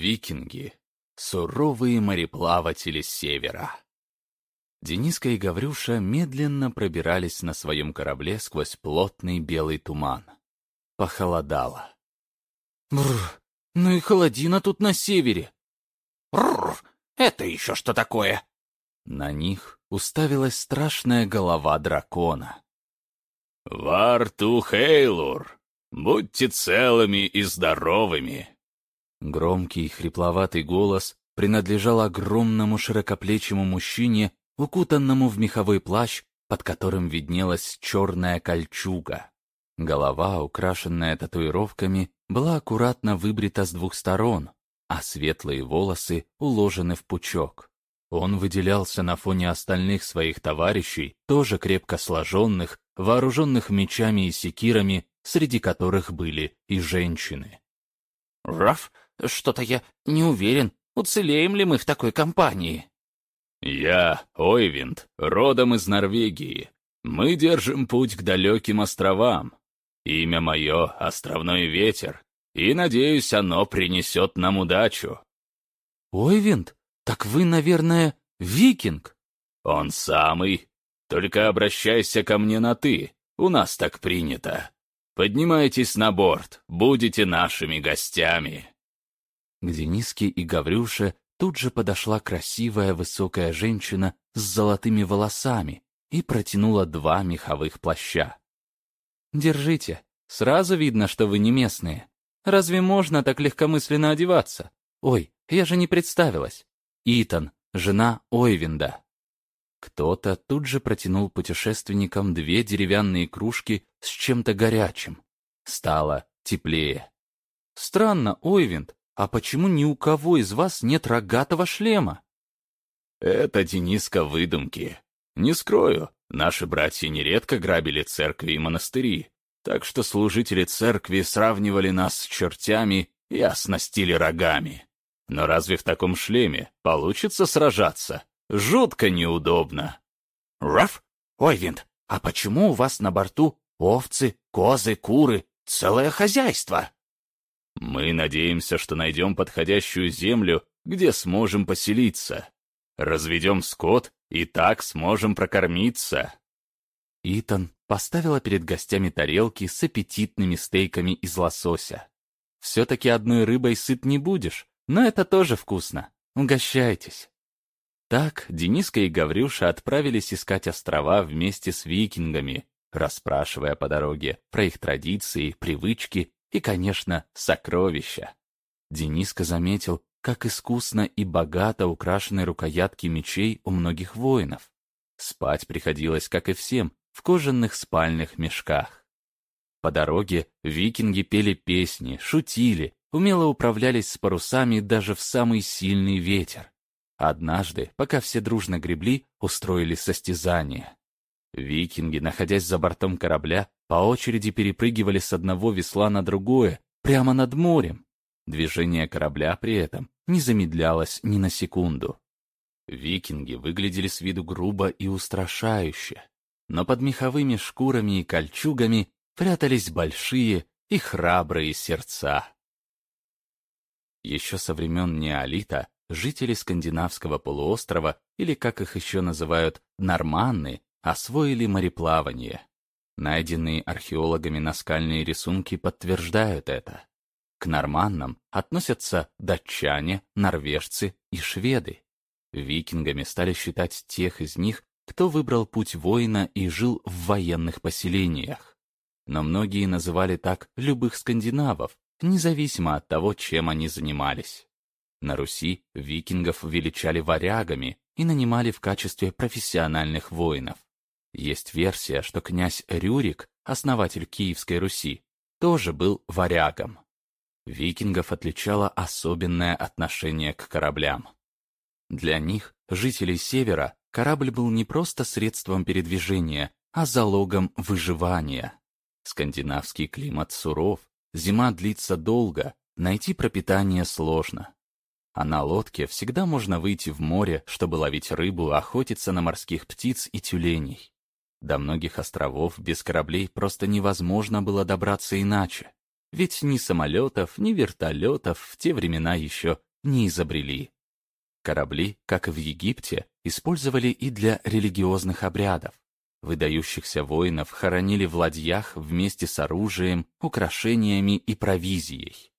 Викинги — суровые мореплаватели севера. Дениска и Гаврюша медленно пробирались на своем корабле сквозь плотный белый туман. Похолодало. Бррр, ну и холодина тут на севере. Бррр, это еще что такое? На них уставилась страшная голова дракона. «Варту Хейлур, будьте целыми и здоровыми!» Громкий хрипловатый голос принадлежал огромному широкоплечему мужчине, укутанному в меховой плащ, под которым виднелась черная кольчуга. Голова, украшенная татуировками, была аккуратно выбрита с двух сторон, а светлые волосы уложены в пучок. Он выделялся на фоне остальных своих товарищей, тоже крепко сложенных, вооруженных мечами и секирами, среди которых были и женщины. «Раф, что-то я не уверен, уцелеем ли мы в такой компании?» «Я Ойвинд, родом из Норвегии. Мы держим путь к далеким островам. Имя мое — Островной Ветер, и, надеюсь, оно принесет нам удачу». «Ойвинд, так вы, наверное, викинг?» «Он самый. Только обращайся ко мне на «ты», у нас так принято. Поднимайтесь на борт, будете нашими гостями». К Дениске и Гаврюше тут же подошла красивая высокая женщина с золотыми волосами и протянула два меховых плаща. «Держите. Сразу видно, что вы не местные. Разве можно так легкомысленно одеваться? Ой, я же не представилась. Итан, жена Ойвинда». Кто-то тут же протянул путешественникам две деревянные кружки с чем-то горячим. Стало теплее. «Странно, Ойвинд, а почему ни у кого из вас нет рогатого шлема?» «Это Дениска выдумки. Не скрою, наши братья нередко грабили церкви и монастыри, так что служители церкви сравнивали нас с чертями и оснастили рогами. Но разве в таком шлеме получится сражаться? Жутко неудобно». «Раф? Ойвинд, а почему у вас на борту овцы, козы, куры, целое хозяйство?» Мы надеемся, что найдем подходящую землю, где сможем поселиться. Разведем скот и так сможем прокормиться. Итан поставила перед гостями тарелки с аппетитными стейками из лосося. Все-таки одной рыбой сыт не будешь, но это тоже вкусно. Угощайтесь. Так Дениска и Гаврюша отправились искать острова вместе с викингами, расспрашивая по дороге про их традиции, привычки и, конечно, сокровища. Дениска заметил, как искусно и богато украшены рукоятки мечей у многих воинов. Спать приходилось, как и всем, в кожаных спальных мешках. По дороге викинги пели песни, шутили, умело управлялись с парусами даже в самый сильный ветер. Однажды, пока все дружно гребли, устроили состязание. Викинги, находясь за бортом корабля, по очереди перепрыгивали с одного весла на другое, прямо над морем. Движение корабля при этом не замедлялось ни на секунду. Викинги выглядели с виду грубо и устрашающе, но под меховыми шкурами и кольчугами прятались большие и храбрые сердца. Еще со времен неолита жители скандинавского полуострова, или как их еще называют, норманны, освоили мореплавание. Найденные археологами наскальные рисунки подтверждают это. К норманнам относятся датчане, норвежцы и шведы. Викингами стали считать тех из них, кто выбрал путь воина и жил в военных поселениях. Но многие называли так любых скандинавов, независимо от того, чем они занимались. На Руси викингов величали варягами и нанимали в качестве профессиональных воинов. Есть версия, что князь Рюрик, основатель Киевской Руси, тоже был варягом. Викингов отличало особенное отношение к кораблям. Для них, жителей Севера, корабль был не просто средством передвижения, а залогом выживания. Скандинавский климат суров, зима длится долго, найти пропитание сложно. А на лодке всегда можно выйти в море, чтобы ловить рыбу, охотиться на морских птиц и тюленей. До многих островов без кораблей просто невозможно было добраться иначе. Ведь ни самолетов, ни вертолетов в те времена еще не изобрели. Корабли, как и в Египте, использовали и для религиозных обрядов. Выдающихся воинов хоронили в ладьях вместе с оружием, украшениями и провизией.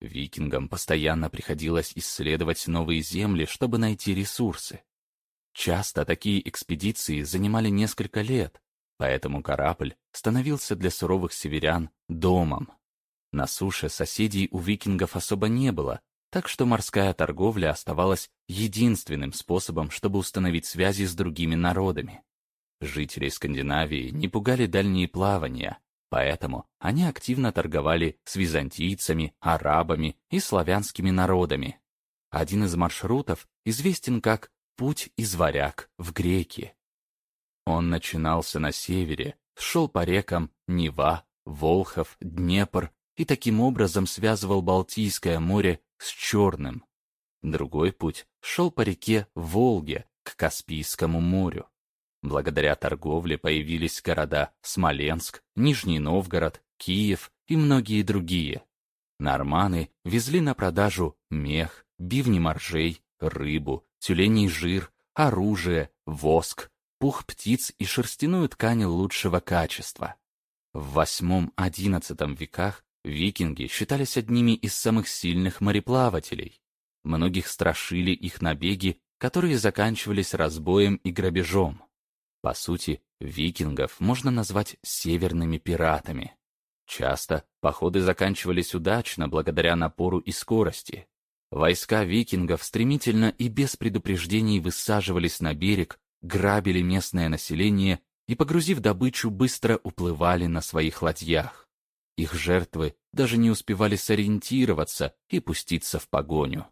Викингам постоянно приходилось исследовать новые земли, чтобы найти ресурсы. Часто такие экспедиции занимали несколько лет, поэтому корабль становился для суровых северян домом. На суше соседей у викингов особо не было, так что морская торговля оставалась единственным способом, чтобы установить связи с другими народами. Жителей Скандинавии не пугали дальние плавания, поэтому они активно торговали с византийцами, арабами и славянскими народами. Один из маршрутов известен как «Путь из варяг в греки». Он начинался на севере, шел по рекам Нева, Волхов, Днепр и таким образом связывал Балтийское море с Черным. Другой путь шел по реке Волге к Каспийскому морю. Благодаря торговле появились города Смоленск, Нижний Новгород, Киев и многие другие. Норманы везли на продажу мех, бивни моржей, рыбу, тюленей жир, оружие, воск, пух птиц и шерстяную ткань лучшего качества. В VIII-XI веках викинги считались одними из самых сильных мореплавателей. Многих страшили их набеги, которые заканчивались разбоем и грабежом. По сути, викингов можно назвать северными пиратами. Часто походы заканчивались удачно благодаря напору и скорости. Войска викингов стремительно и без предупреждений высаживались на берег, грабили местное население и, погрузив добычу, быстро уплывали на своих ладьях. Их жертвы даже не успевали сориентироваться и пуститься в погоню.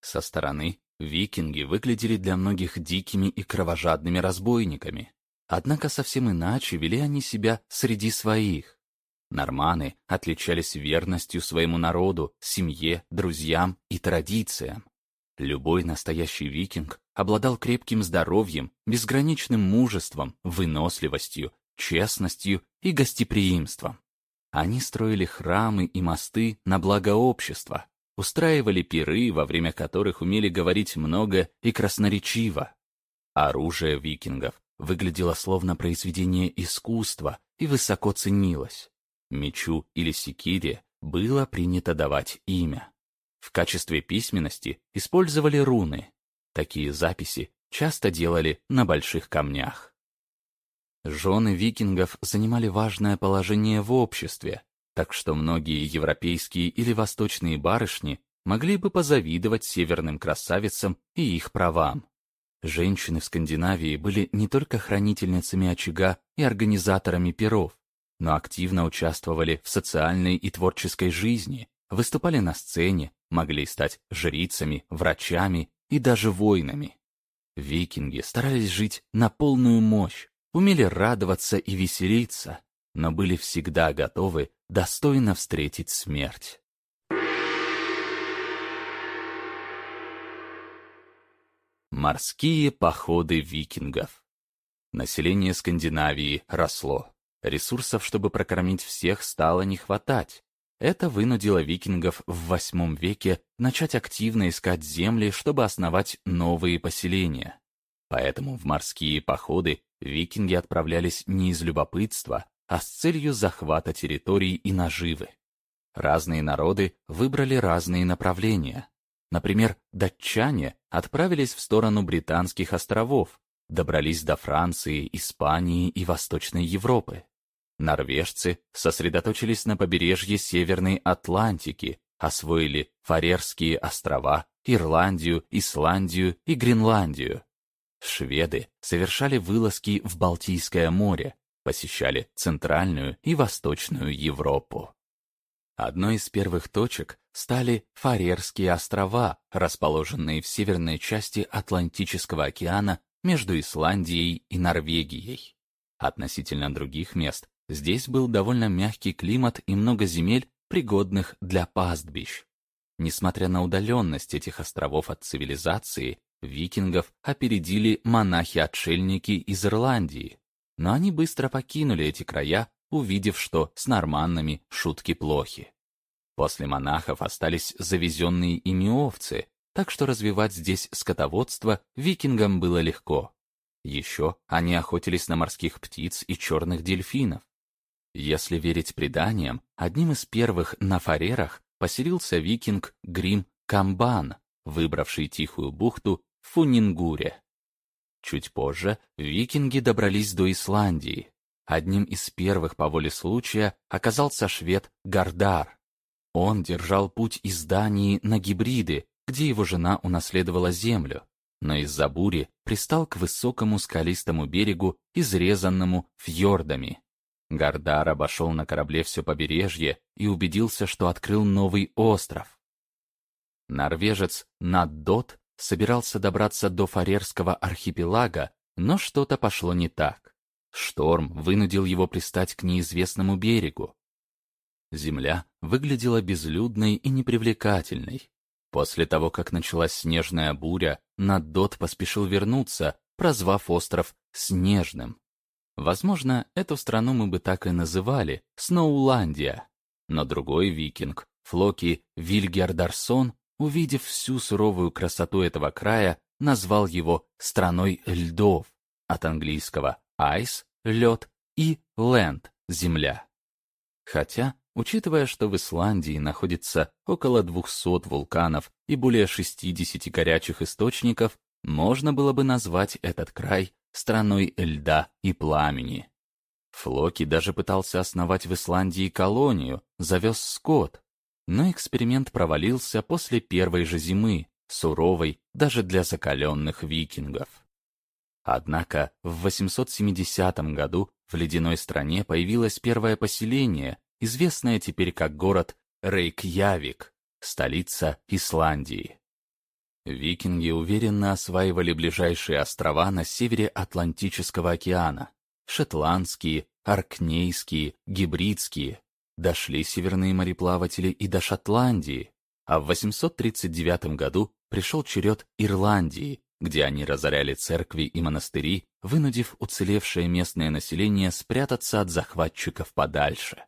Со стороны Викинги выглядели для многих дикими и кровожадными разбойниками. Однако совсем иначе вели они себя среди своих. Норманы отличались верностью своему народу, семье, друзьям и традициям. Любой настоящий викинг обладал крепким здоровьем, безграничным мужеством, выносливостью, честностью и гостеприимством. Они строили храмы и мосты на благо общества, устраивали пиры, во время которых умели говорить много и красноречиво. Оружие викингов выглядело словно произведение искусства и высоко ценилось. Мечу или секире было принято давать имя. В качестве письменности использовали руны. Такие записи часто делали на больших камнях. Жены викингов занимали важное положение в обществе, так что многие европейские или восточные барышни могли бы позавидовать северным красавицам и их правам. Женщины в Скандинавии были не только хранительницами очага и организаторами перов, но активно участвовали в социальной и творческой жизни, выступали на сцене, могли стать жрицами, врачами и даже воинами. Викинги старались жить на полную мощь, умели радоваться и веселиться, но были всегда готовы достойно встретить смерть. Морские походы викингов. Население Скандинавии росло. Ресурсов, чтобы прокормить всех, стало не хватать. Это вынудило викингов в VIII веке начать активно искать земли, чтобы основать новые поселения. Поэтому в морские походы викинги отправлялись не из любопытства, а с целью захвата территорий и наживы. Разные народы выбрали разные направления. Например, датчане отправились в сторону Британских островов, добрались до Франции, Испании и Восточной Европы. Норвежцы сосредоточились на побережье Северной Атлантики, освоили Фарерские острова, Ирландию, Исландию и Гренландию. Шведы совершали вылазки в Балтийское море, посещали Центральную и Восточную Европу. Одной из первых точек стали Фарерские острова, расположенные в северной части Атлантического океана между Исландией и Норвегией. Относительно других мест, здесь был довольно мягкий климат и много земель, пригодных для пастбищ. Несмотря на удаленность этих островов от цивилизации, викингов опередили монахи-отшельники из Ирландии, но они быстро покинули эти края, увидев, что с норманнами шутки плохи. После монахов остались завезенные ими овцы, так что развивать здесь скотоводство викингам было легко. Еще они охотились на морских птиц и черных дельфинов. Если верить преданиям, одним из первых на Фарерах поселился викинг Грим Камбан, выбравший тихую бухту в Фунингуре. Чуть позже викинги добрались до Исландии. Одним из первых по воле случая оказался швед Гардар. Он держал путь из Дании на Гибриды, где его жена унаследовала землю, но из-за бури пристал к высокому скалистому берегу, изрезанному фьордами. Гардар обошел на корабле все побережье и убедился, что открыл новый остров. Норвежец Наддот собирался добраться до Фарерского архипелага, но что-то пошло не так. Шторм вынудил его пристать к неизвестному берегу. Земля выглядела безлюдной и непривлекательной. После того, как началась снежная буря, Наддот поспешил вернуться, прозвав остров Снежным. Возможно, эту страну мы бы так и называли — Сноуландия. Но другой викинг, Флоки Вильгердарсон, увидев всю суровую красоту этого края, назвал его «страной льдов», от английского «ice» — лед и «land» — земля. Хотя, учитывая, что в Исландии находится около 200 вулканов и более 60 горячих источников, можно было бы назвать этот край страной льда и пламени. Флоки даже пытался основать в Исландии колонию, завез скот. Но эксперимент провалился после первой же зимы, суровой даже для закаленных викингов. Однако в 870 году в ледяной стране появилось первое поселение, известное теперь как город Рейкьявик, столица Исландии. Викинги уверенно осваивали ближайшие острова на севере Атлантического океана. Шотландские, Аркнейские, Гибридские. Дошли северные мореплаватели и до Шотландии. А в 839 году пришел черед Ирландии, где они разоряли церкви и монастыри, вынудив уцелевшее местное население спрятаться от захватчиков подальше.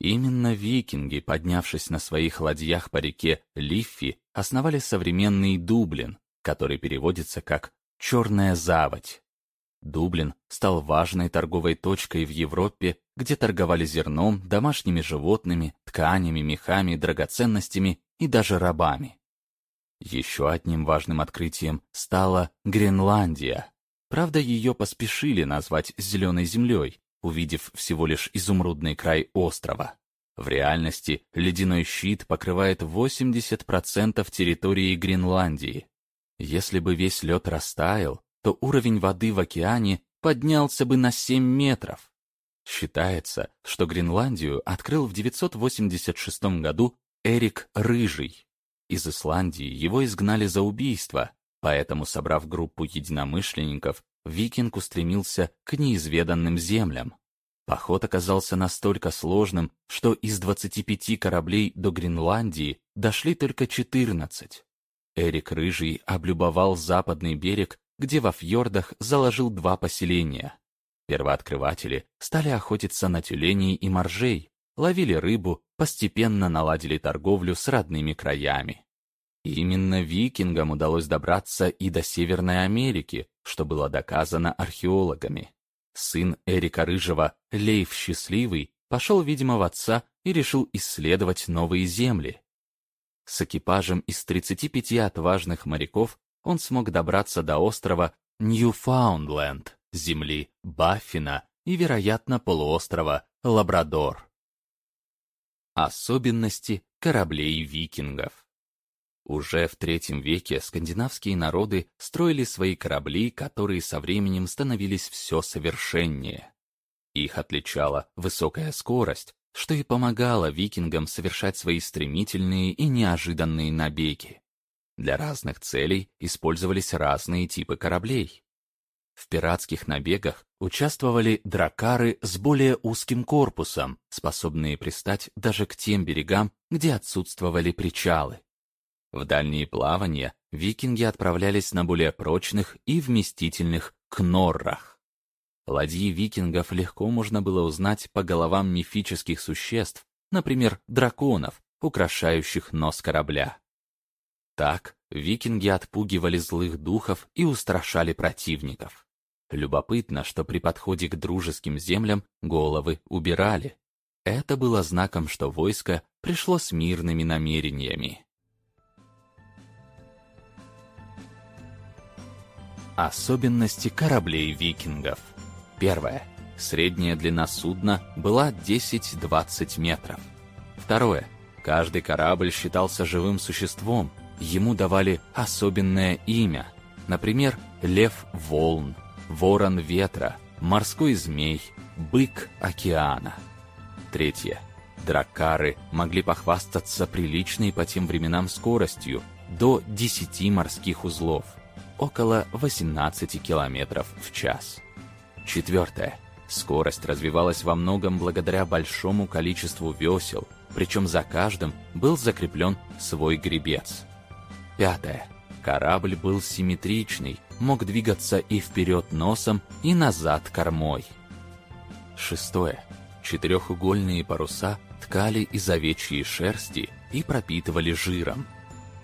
Именно викинги, поднявшись на своих ладьях по реке Лиффи, основали современный Дублин, который переводится как «черная заводь». Дублин стал важной торговой точкой в Европе, где торговали зерном, домашними животными, тканями, мехами, драгоценностями и даже рабами. Еще одним важным открытием стала Гренландия. Правда, ее поспешили назвать «зеленой землей», увидев всего лишь изумрудный край острова. В реальности ледяной щит покрывает 80% территории Гренландии. Если бы весь лед растаял, то уровень воды в океане поднялся бы на 7 метров. Считается, что Гренландию открыл в 986 году Эрик Рыжий. Из Исландии его изгнали за убийство, поэтому, собрав группу единомышленников, викинг устремился к неизведанным землям. Поход оказался настолько сложным, что из 25 кораблей до Гренландии дошли только 14. Эрик Рыжий облюбовал западный берег, где во фьордах заложил два поселения. Первооткрыватели стали охотиться на тюленей и моржей, ловили рыбу, постепенно наладили торговлю с родными краями. Именно викингам удалось добраться и до Северной Америки, что было доказано археологами. Сын Эрика Рыжего, Лейв Счастливый, пошел, видимо, в отца и решил исследовать новые земли. С экипажем из 35 отважных моряков он смог добраться до острова Ньюфаундленд, земли Баффина и, вероятно, полуострова Лабрадор. Особенности кораблей викингов уже в III веке скандинавские народы строили свои корабли, которые со временем становились все совершеннее. Их отличала высокая скорость, что и помогало викингам совершать свои стремительные и неожиданные набеги. Для разных целей использовались разные типы кораблей. В пиратских набегах участвовали дракары с более узким корпусом, способные пристать даже к тем берегам, где отсутствовали причалы. В дальние плавания викинги отправлялись на более прочных и вместительных кноррах. Ладьи викингов легко можно было узнать по головам мифических существ, например, драконов, украшающих нос корабля. Так викинги отпугивали злых духов и устрашали противников. Любопытно, что при подходе к дружеским землям головы убирали. Это было знаком, что войско пришло с мирными намерениями. Особенности кораблей викингов. Первое. Средняя длина судна была 10-20 метров. Второе. Каждый корабль считался живым существом. Ему давали особенное имя. Например, лев волн, ворон ветра, морской змей, бык океана. Третье. Дракары могли похвастаться приличной по тем временам скоростью до 10 морских узлов, около 18 км в час. Четвертое. Скорость развивалась во многом благодаря большому количеству весел, причем за каждым был закреплен свой гребец. Пятое. Корабль был симметричный, мог двигаться и вперед носом, и назад кормой. Шестое. Четырехугольные паруса ткали из овечьей шерсти и пропитывали жиром.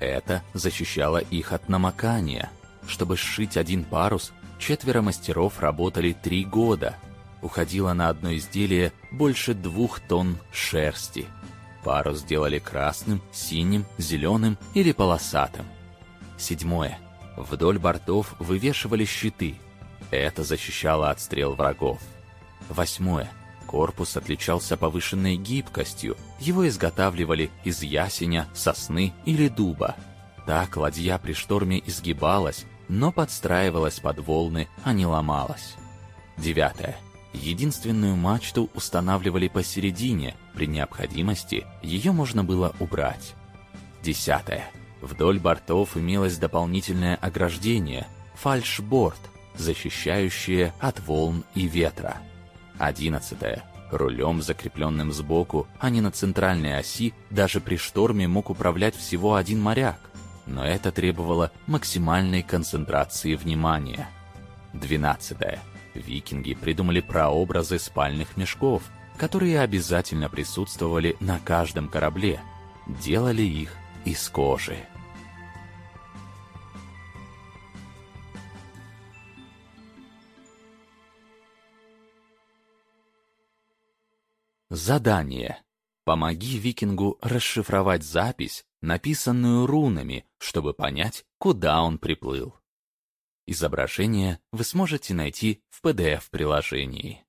Это защищало их от намокания. Чтобы сшить один парус, четверо мастеров работали три года. Уходило на одно изделие больше двух тонн шерсти. Парус делали красным, синим, зеленым или полосатым. Седьмое. Вдоль бортов вывешивали щиты. Это защищало от стрел врагов. Восьмое. Корпус отличался повышенной гибкостью. Его изготавливали из ясеня, сосны или дуба. Так ладья при шторме изгибалась, но подстраивалась под волны, а не ломалась. Девятое. Единственную мачту устанавливали посередине, при необходимости ее можно было убрать. Десятое. Вдоль бортов имелось дополнительное ограждение – фальшборд, защищающее от волн и ветра. Одиннадцатое. Рулем, закрепленным сбоку, а не на центральной оси, даже при шторме мог управлять всего один моряк. Но это требовало максимальной концентрации внимания. Двенадцатое. Викинги придумали прообразы спальных мешков, которые обязательно присутствовали на каждом корабле. Делали их из кожи. Задание. Помоги викингу расшифровать запись, написанную рунами, чтобы понять, куда он приплыл. Изображение вы сможете найти в PDF-приложении.